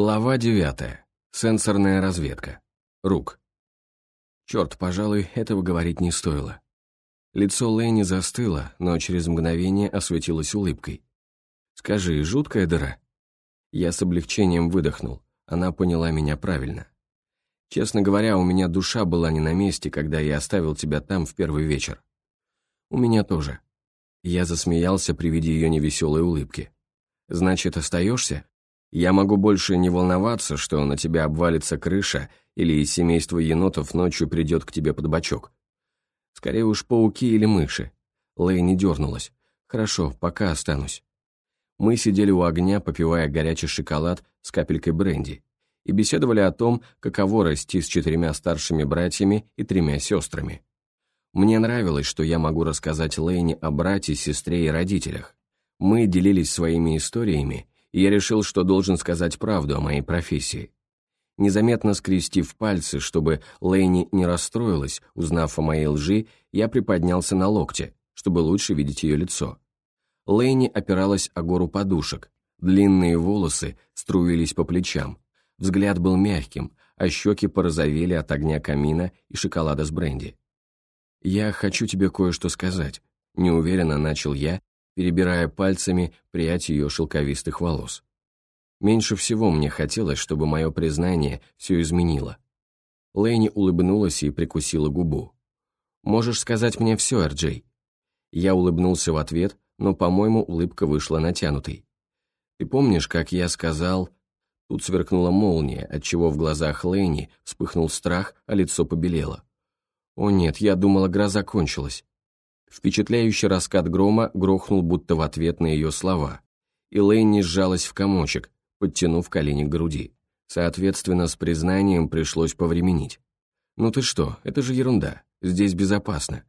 Глава девятая. Сенсорная разведка. Рук. Черт, пожалуй, этого говорить не стоило. Лицо Лэни застыло, но через мгновение осветилось улыбкой. «Скажи, жуткая дыра?» Я с облегчением выдохнул. Она поняла меня правильно. Честно говоря, у меня душа была не на месте, когда я оставил тебя там в первый вечер. У меня тоже. Я засмеялся при виде ее невеселой улыбки. «Значит, остаешься?» Я могу больше не волноваться, что на тебя обвалится крыша или семейство енотов ночью придет к тебе под бочок. Скорее уж пауки или мыши. Лэйни дернулась. Хорошо, пока останусь. Мы сидели у огня, попивая горячий шоколад с капелькой бренди, и беседовали о том, каково расти с четырьмя старшими братьями и тремя сестрами. Мне нравилось, что я могу рассказать Лэйни о брате, сестре и родителях. Мы делились своими историями, и я решил, что должен сказать правду о моей профессии. Незаметно скрестив пальцы, чтобы Лэйни не расстроилась, узнав о моей лжи, я приподнялся на локте, чтобы лучше видеть ее лицо. Лэйни опиралась о гору подушек, длинные волосы струились по плечам, взгляд был мягким, а щеки порозовели от огня камина и шоколада с бренди. «Я хочу тебе кое-что сказать», — неуверенно начал я, перебирая пальцами прядь ее шелковистых волос. Меньше всего мне хотелось, чтобы мое признание все изменило. Лэйни улыбнулась и прикусила губу. «Можешь сказать мне все, Эрджей?» Я улыбнулся в ответ, но, по-моему, улыбка вышла натянутой. «Ты помнишь, как я сказал...» Тут сверкнула молния, отчего в глазах Лэйни вспыхнул страх, а лицо побелело. «О нет, я думала, гроза кончилась». Впечатляющий раскат грома грохнул будто в ответ на ее слова, и Лэйни сжалась в комочек, подтянув колени к груди. Соответственно, с признанием пришлось повременить. «Ну ты что, это же ерунда, здесь безопасно».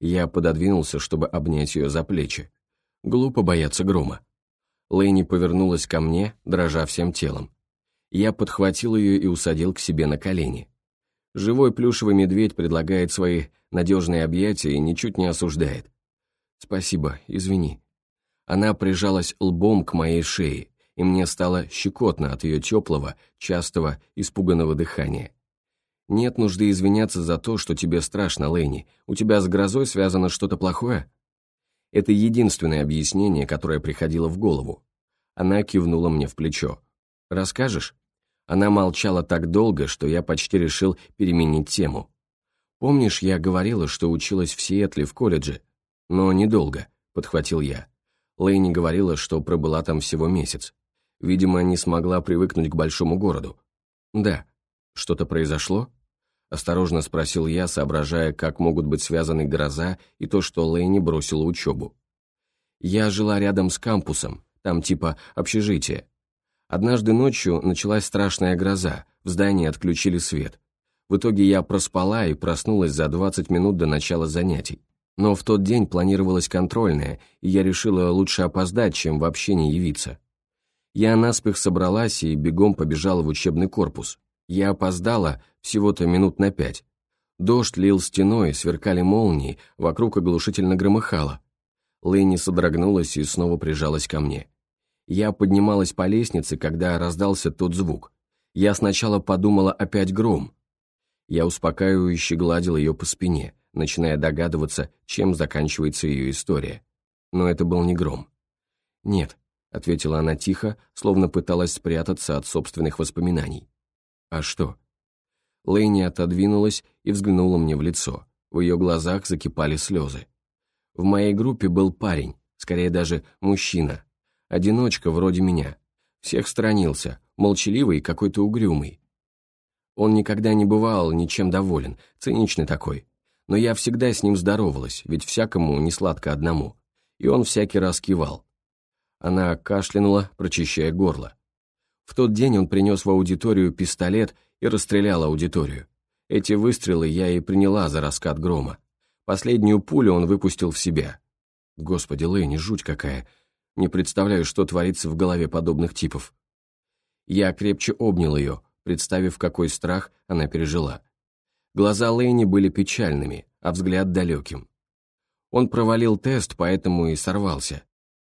Я пододвинулся, чтобы обнять ее за плечи. Глупо бояться грома. Лэйни повернулась ко мне, дрожа всем телом. Я подхватил ее и усадил к себе на колени. Живой плюшевый медведь предлагает свои надежные объятия и ничуть не осуждает. «Спасибо, извини». Она прижалась лбом к моей шее, и мне стало щекотно от ее теплого, частого, испуганного дыхания. «Нет нужды извиняться за то, что тебе страшно, Лэйни. У тебя с грозой связано что-то плохое?» Это единственное объяснение, которое приходило в голову. Она кивнула мне в плечо. «Расскажешь?» Она молчала так долго, что я почти решил переменить тему. «Помнишь, я говорила, что училась в Сиэтле в колледже?» «Но недолго», — подхватил я. Лэйни говорила, что пробыла там всего месяц. Видимо, не смогла привыкнуть к большому городу. «Да. Что-то произошло?» Осторожно спросил я, соображая, как могут быть связаны гроза и то, что Лэйни бросила учебу. «Я жила рядом с кампусом, там типа общежитие. Однажды ночью началась страшная гроза, в здании отключили свет. В итоге я проспала и проснулась за 20 минут до начала занятий. Но в тот день планировалась контрольная, и я решила лучше опоздать, чем вообще не явиться. Я наспех собралась и бегом побежала в учебный корпус. Я опоздала всего-то минут на пять. Дождь лил стеной, сверкали молнии, вокруг оглушительно громыхало. Лэйни содрогнулась и снова прижалась ко мне. Я поднималась по лестнице, когда раздался тот звук. Я сначала подумала опять гром. Я успокаивающе гладил ее по спине, начиная догадываться, чем заканчивается ее история. Но это был не гром. «Нет», — ответила она тихо, словно пыталась спрятаться от собственных воспоминаний. «А что?» Лэйни отодвинулась и взглянула мне в лицо. В ее глазах закипали слезы. В моей группе был парень, скорее даже мужчина, Одиночка вроде меня. Всех сторонился, молчаливый и какой-то угрюмый. Он никогда не бывал ничем доволен, циничный такой. Но я всегда с ним здоровалась, ведь всякому не сладко одному. И он всякий раз кивал. Она кашлянула, прочищая горло. В тот день он принес в аудиторию пистолет и расстрелял аудиторию. Эти выстрелы я и приняла за раскат грома. Последнюю пулю он выпустил в себя. Господи, Лэйни, жуть какая. Не представляю, что творится в голове подобных типов. Я крепче обнял ее, представив, какой страх она пережила. Глаза Лэйни были печальными, а взгляд далеким. Он провалил тест, поэтому и сорвался.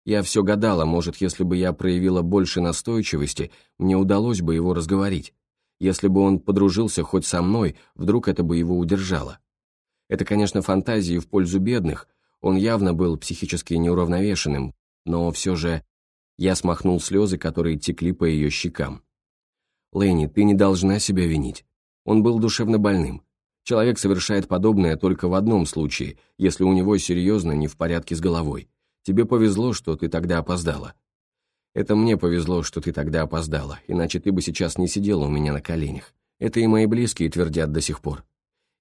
Я все гадала, может, если бы я проявила больше настойчивости, мне удалось бы его разговорить. Если бы он подружился хоть со мной, вдруг это бы его удержало. Это, конечно, фантазии в пользу бедных, он явно был психически неуравновешенным, но все же я смахнул слезы, которые текли по ее щекам. «Лэнни, ты не должна себя винить. Он был душевно больным. Человек совершает подобное только в одном случае, если у него серьезно не в порядке с головой. Тебе повезло, что ты тогда опоздала. Это мне повезло, что ты тогда опоздала, иначе ты бы сейчас не сидела у меня на коленях. Это и мои близкие твердят до сих пор.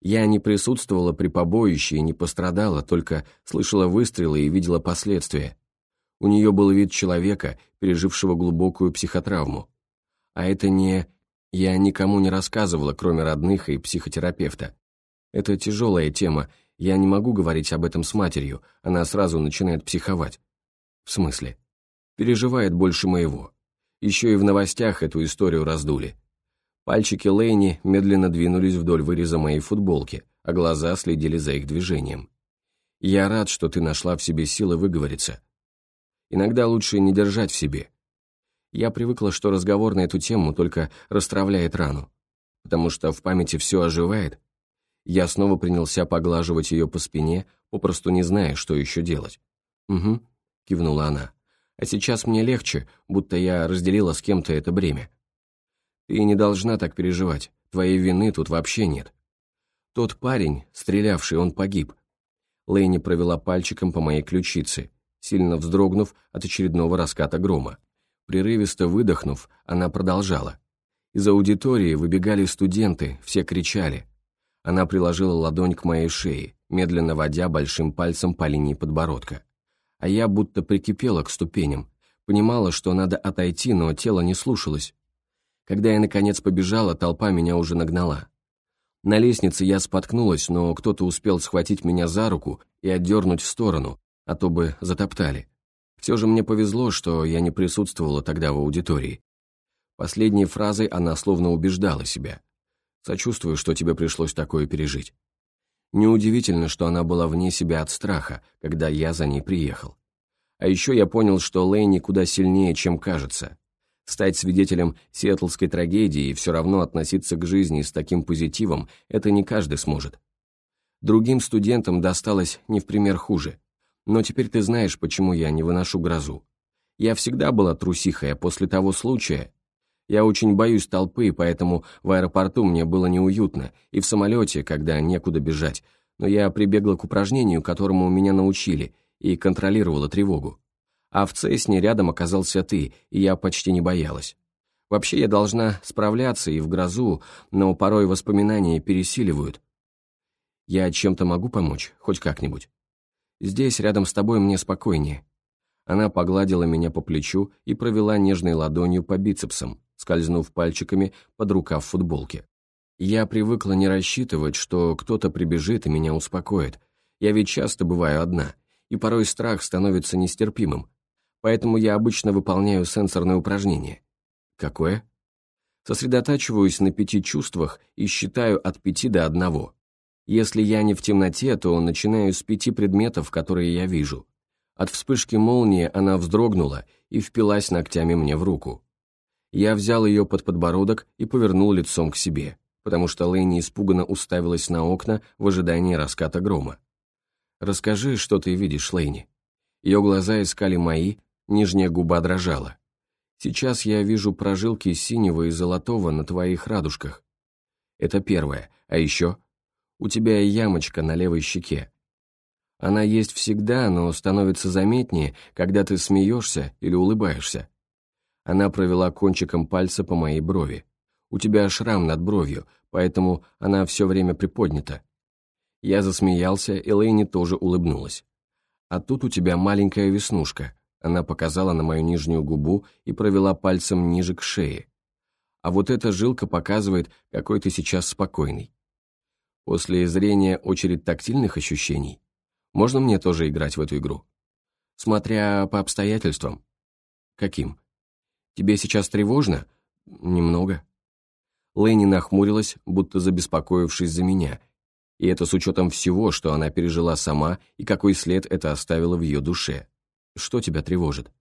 Я не присутствовала при побоище и не пострадала, только слышала выстрелы и видела последствия. У нее был вид человека, пережившего глубокую психотравму. А это не... Я никому не рассказывала, кроме родных и психотерапевта. Это тяжелая тема, я не могу говорить об этом с матерью, она сразу начинает психовать. В смысле? Переживает больше моего. Еще и в новостях эту историю раздули. Пальчики Лейни медленно двинулись вдоль выреза моей футболки, а глаза следили за их движением. «Я рад, что ты нашла в себе силы выговориться. Иногда лучше не держать в себе. Я привыкла, что разговор на эту тему только расстравляет рану, потому что в памяти все оживает. Я снова принялся поглаживать ее по спине, попросту не зная, что еще делать. «Угу», — кивнула она. «А сейчас мне легче, будто я разделила с кем-то это бремя. Ты не должна так переживать, твоей вины тут вообще нет. Тот парень, стрелявший, он погиб». Лэйни провела пальчиком по моей ключице, сильно вздрогнув от очередного раската грома. Прерывисто выдохнув, она продолжала. Из аудитории выбегали студенты, все кричали. Она приложила ладонь к моей шее, медленно водя большим пальцем по линии подбородка. А я будто прикипела к ступеням, понимала, что надо отойти, но тело не слушалось. Когда я, наконец, побежала, толпа меня уже нагнала. На лестнице я споткнулась, но кто-то успел схватить меня за руку и отдернуть в сторону, а то бы затоптали. Все же мне повезло, что я не присутствовала тогда в аудитории. Последней фразой она словно убеждала себя. Сочувствую, что тебе пришлось такое пережить. Неудивительно, что она была вне себя от страха, когда я за ней приехал. А еще я понял, что Лэйни куда сильнее, чем кажется. Стать свидетелем сиэтлской трагедии и все равно относиться к жизни с таким позитивом – это не каждый сможет. Другим студентам досталось не в пример хуже. Но теперь ты знаешь, почему я не выношу грозу. Я всегда была трусихой, а после того случая... Я очень боюсь толпы, поэтому в аэропорту мне было неуютно, и в самолете, когда некуда бежать, но я прибегла к упражнению, которому меня научили, и контролировала тревогу. А в Цесне рядом оказался ты, и я почти не боялась. Вообще я должна справляться и в грозу, но порой воспоминания пересиливают. Я чем-то могу помочь, хоть как-нибудь? Здесь, рядом с тобой, мне спокойнее». Она погладила меня по плечу и провела нежной ладонью по бицепсам, скользнув пальчиками под рукав футболки. Я привыкла не рассчитывать, что кто-то прибежит и меня успокоит. Я ведь часто бываю одна, и порой страх становится нестерпимым. Поэтому я обычно выполняю сенсорное упражнение. Какое? Сосредотачиваюсь на пяти чувствах и считаю от пяти до одного. Если я не в темноте, то начинаю с пяти предметов, которые я вижу. От вспышки молнии она вздрогнула и впилась ногтями мне в руку. Я взял ее под подбородок и повернул лицом к себе, потому что Лэйни испуганно уставилась на окна в ожидании раската грома. «Расскажи, что ты видишь, Лэйни». Ее глаза искали мои, нижняя губа дрожала. «Сейчас я вижу прожилки синего и золотого на твоих радужках. Это первое, а еще у тебя ямочка на левой щеке. Она есть всегда, но становится заметнее, когда ты смеешься или улыбаешься. Она провела кончиком пальца по моей брови. У тебя шрам над бровью, поэтому она все время приподнята. Я засмеялся, и Лэйни тоже улыбнулась. А тут у тебя маленькая веснушка. Она показала на мою нижнюю губу и провела пальцем ниже к шее. А вот эта жилка показывает, какой ты сейчас спокойный. После зрения очередь тактильных ощущений. Можно мне тоже играть в эту игру? Смотря по обстоятельствам. Каким? Тебе сейчас тревожно? Немного. Лэни нахмурилась, будто забеспокоившись за меня, и это с учетом всего, что она пережила сама и какой след это оставило в ее душе. Что тебя тревожит?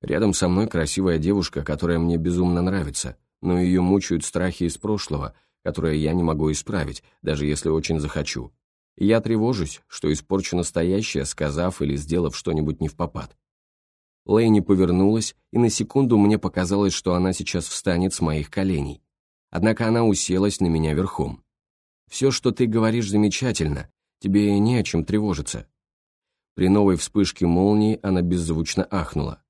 Рядом со мной красивая девушка, которая мне безумно нравится, но ее мучают страхи из прошлого, которые я не могу исправить, даже если очень захочу. Я тревожусь, что испорчу настоящее, сказав или сделав что-нибудь не в попад. Лэйни повернулась, и на секунду мне показалось, что она сейчас встанет с моих коленей. Однако она уселась на меня верхом. «Все, что ты говоришь, замечательно. Тебе не о чем тревожиться». При новой вспышке молнии она беззвучно ахнула.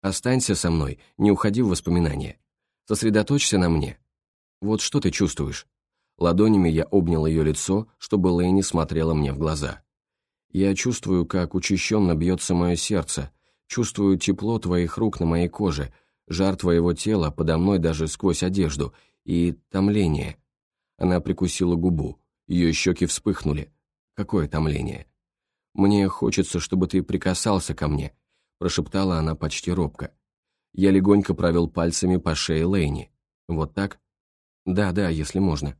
«Останься со мной, не уходи в воспоминания. Сосредоточься на мне. Вот что ты чувствуешь?» Ладонями я обнял ее лицо, чтобы Лэйни смотрела мне в глаза. «Я чувствую, как учащенно бьется мое сердце, чувствую тепло твоих рук на моей коже, жар твоего тела подо мной даже сквозь одежду и томление». Она прикусила губу, ее щеки вспыхнули. «Какое томление?» «Мне хочется, чтобы ты прикасался ко мне», прошептала она почти робко. Я легонько провел пальцами по шее Лэйни. «Вот так?» «Да, да, если можно».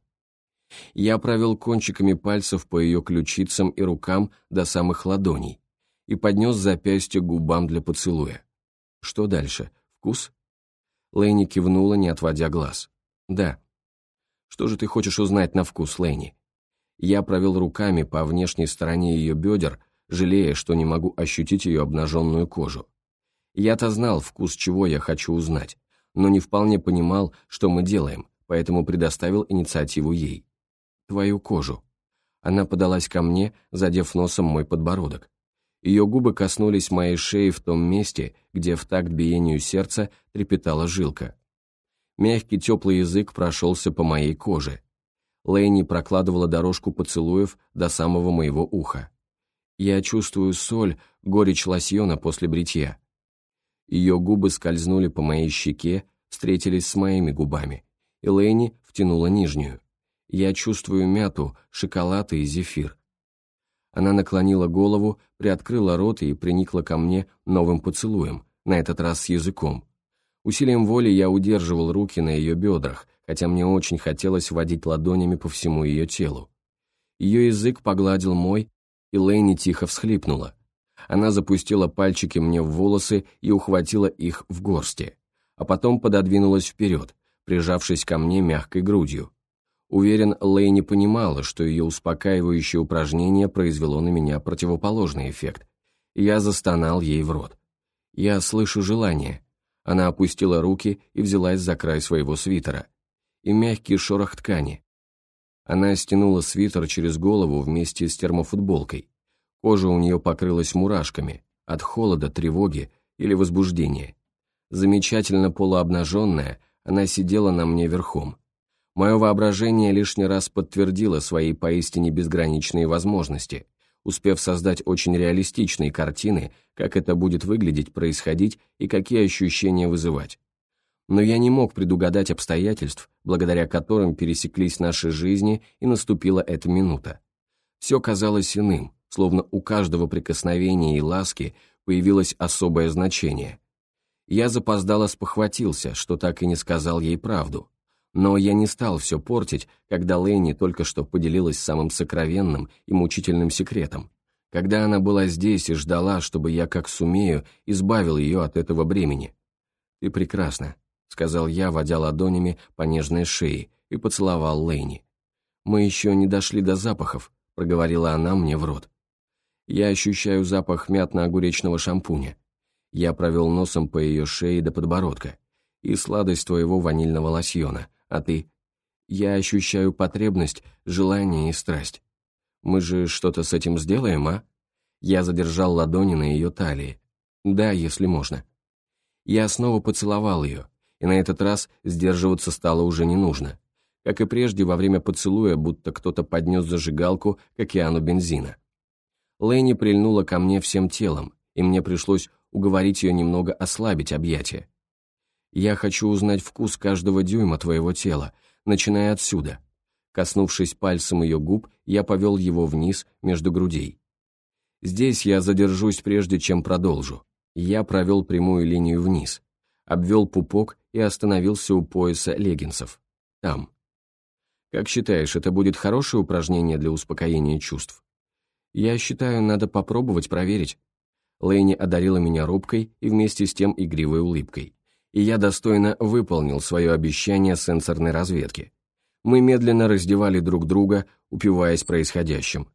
Я провел кончиками пальцев по ее ключицам и рукам до самых ладоней и поднес запястье к губам для поцелуя. Что дальше? Вкус? Лэйни кивнула, не отводя глаз. «Да». «Что же ты хочешь узнать на вкус, Лэйни?» Я провел руками по внешней стороне ее бедер, жалея, что не могу ощутить ее обнаженную кожу. Я-то знал, вкус чего я хочу узнать, но не вполне понимал, что мы делаем, поэтому предоставил инициативу ей. «Твою кожу». Она подалась ко мне, задев носом мой подбородок. Ее губы коснулись моей шеи в том месте, где в такт биению сердца трепетала жилка. Мягкий теплый язык прошелся по моей коже. Лэйни прокладывала дорожку поцелуев до самого моего уха. Я чувствую соль, горечь лосьона после бритья. Ее губы скользнули по моей щеке, встретились с моими губами, и Лэйни втянула нижнюю. Я чувствую мяту, шоколад и зефир. Она наклонила голову, приоткрыла рот и приникла ко мне новым поцелуем, на этот раз с языком. Усилием воли я удерживал руки на ее бедрах, хотя мне очень хотелось водить ладонями по всему ее телу. Ее язык погладил мой, и Лэйни тихо всхлипнула. Она запустила пальчики мне в волосы и ухватила их в горсти, а потом пододвинулась вперед, прижавшись ко мне мягкой грудью. Уверен, Лэйни понимала, что ее успокаивающее упражнение произвело на меня противоположный эффект. Я застонал ей в рот. «Я слышу желание». Она опустила руки и взялась за край своего свитера. И мягкий шорох ткани, она стянула свитер через голову вместе с термофутболкой. Кожа у нее покрылась мурашками от холода, тревоги или возбуждения. Замечательно полуобнаженная, она сидела на мне верхом. Мое воображение лишний раз подтвердило свои поистине безграничные возможности, успев создать очень реалистичные картины, как это будет выглядеть, происходить и какие ощущения вызывать но я не мог предугадать обстоятельств, благодаря которым пересеклись наши жизни и наступила эта минута. Все казалось иным, словно у каждого прикосновения и ласки появилось особое значение. Я запоздало спохватился, что так и не сказал ей правду. Но я не стал все портить, когда Лэйни только что поделилась самым сокровенным и мучительным секретом. Когда она была здесь и ждала, чтобы я, как сумею, избавил ее от этого бремени. «Ты прекрасна», сказал я, водя ладонями по нежной шее, и поцеловал Лэйни. «Мы еще не дошли до запахов», — проговорила она мне в рот. «Я ощущаю запах мятно-огуречного шампуня. Я провел носом по ее шее до подбородка. И сладость твоего ванильного лосьона. А ты? Я ощущаю потребность, желание и страсть. Мы же что-то с этим сделаем, а?» Я задержал ладони на ее талии. «Да, если можно». Я снова поцеловал ее, и на этот раз сдерживаться стало уже не нужно. Как и прежде, во время поцелуя, будто кто-то поднес зажигалку к океану бензина. Лэйни прильнула ко мне всем телом, и мне пришлось уговорить ее немного ослабить объятия. «Я хочу узнать вкус каждого дюйма твоего тела, начиная отсюда». Коснувшись пальцем ее губ, я повел его вниз между грудей. Здесь я задержусь прежде, чем продолжу. Я провел прямую линию вниз, обвел пупок и остановился у пояса леггинсов. Там. Как считаешь, это будет хорошее упражнение для успокоения чувств? Я считаю, надо попробовать проверить. Лэйни одарила меня робкой и вместе с тем игривой улыбкой. И я достойно выполнил свое обещание сенсорной разведки. Мы медленно раздевали друг друга, упиваясь происходящим.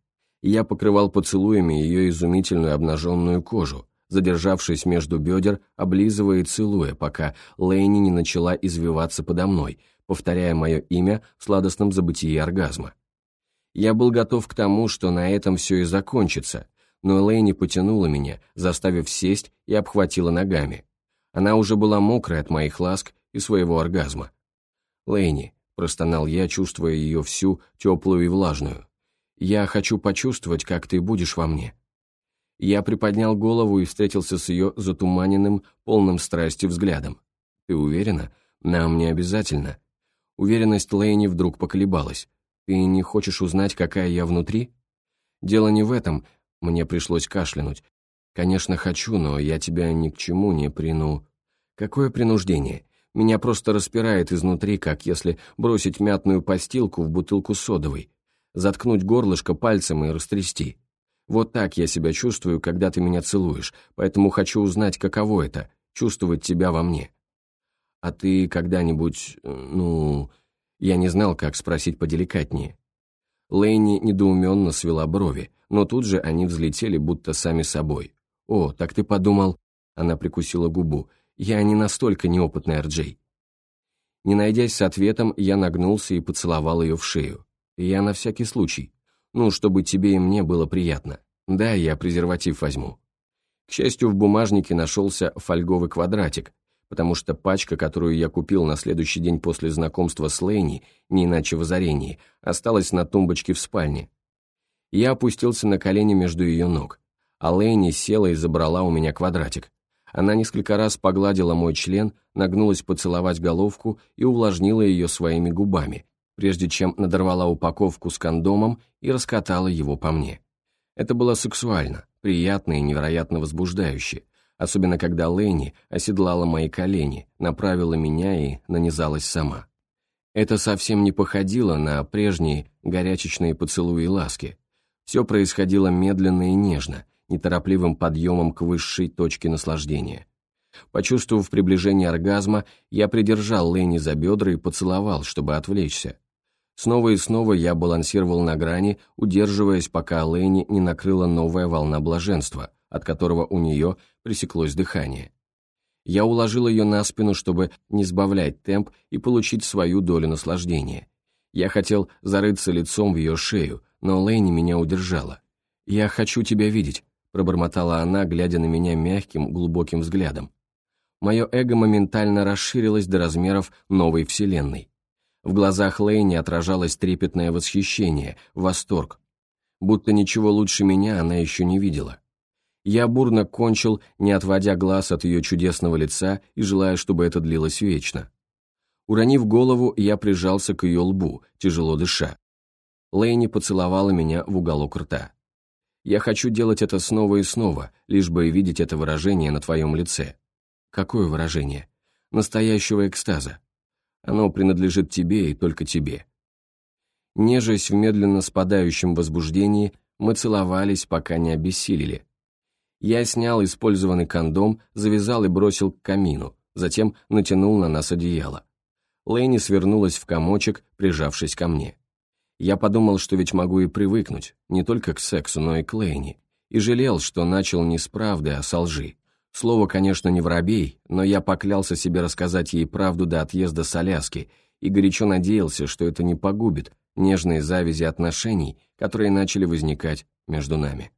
Я покрывал поцелуями ее изумительную обнаженную кожу, задержавшись между бедер, облизывая и целуя, пока Лэйни не начала извиваться подо мной, повторяя мое имя в сладостном забытии оргазма. Я был готов к тому, что на этом все и закончится, но Лэйни потянула меня, заставив сесть и обхватила ногами. Она уже была мокрая от моих ласк и своего оргазма. «Лэйни», — простонал я, чувствуя ее всю, теплую и влажную, «я хочу почувствовать, как ты будешь во мне». Я приподнял голову и встретился с ее затуманенным, полным страсти взглядом. «Ты уверена? Нам не обязательно». Уверенность Лэйни вдруг поколебалась. «Ты не хочешь узнать, какая я внутри?» «Дело не в этом. Мне пришлось кашлянуть. Конечно, хочу, но я тебя ни к чему не прину...» «Какое принуждение? Меня просто распирает изнутри, как если бросить мятную постилку в бутылку содовой, заткнуть горлышко пальцем и растрясти. Вот так я себя чувствую, когда ты меня целуешь, поэтому хочу узнать, каково это — чувствовать тебя во мне. А ты когда-нибудь, ну... Я не знал, как спросить поделикатнее. Лэйни недоуменно свела брови, но тут же они взлетели, будто сами собой. «О, так ты подумал...» Она прикусила губу. «Я не настолько неопытный Арджей». Не найдясь с ответом, я нагнулся и поцеловал ее в шею. Я на всякий случай. Ну, чтобы тебе и мне было приятно. Да, я презерватив возьму. К счастью, в бумажнике нашелся фольговый квадратик, потому что пачка, которую я купил на следующий день после знакомства с Лейни, не иначе в озарении, осталась на тумбочке в спальне. Я опустился на колени между ее ног, а Лейни села и забрала у меня квадратик. Она несколько раз погладила мой член, нагнулась поцеловать головку и увлажнила ее своими губами, прежде чем надорвала упаковку с кондомом и раскатала его по мне. Это было сексуально, приятно и невероятно возбуждающе, особенно когда Лэйни оседлала мои колени, направила меня и нанизалась сама. Это совсем не походило на прежние горячечные поцелуи и ласки. Все происходило медленно и нежно, неторопливым подъемом к высшей точке наслаждения. Почувствовав приближение оргазма, я придержал Лэйни за бедра и поцеловал, чтобы отвлечься. Снова и снова я балансировал на грани, удерживаясь, пока Лэйни не накрыла новая волна блаженства, от которого у нее пресеклось дыхание. Я уложил ее на спину, чтобы не сбавлять темп и получить свою долю наслаждения. Я хотел зарыться лицом в ее шею, но Лэйни меня удержала. «Я хочу тебя видеть», — пробормотала она, глядя на меня мягким, глубоким взглядом. Мое эго моментально расширилось до размеров новой вселенной. В глазах Лейни отражалось трепетное восхищение, восторг. Будто ничего лучше меня она еще не видела. Я бурно кончил, не отводя глаз от ее чудесного лица и желая, чтобы это длилось вечно. Уронив голову, я прижался к ее лбу, тяжело дыша. Лейни поцеловала меня в уголок рта. «Я хочу делать это снова и снова, лишь бы видеть это выражение на твоем лице». «Какое выражение?» «Настоящего экстаза. Оно принадлежит тебе и только тебе. Нежась в медленно спадающем возбуждении, мы целовались, пока не обессилели. Я снял использованный кондом, завязал и бросил к камину, затем натянул на нас одеяло. Лэйни свернулась в комочек, прижавшись ко мне. Я подумал, что ведь могу и привыкнуть, не только к сексу, но и к Лэйни, и жалел, что начал не с правды, а со лжи. Слово, конечно, не воробей, но я поклялся себе рассказать ей правду до отъезда с Аляски и горячо надеялся, что это не погубит нежные завязи отношений, которые начали возникать между нами.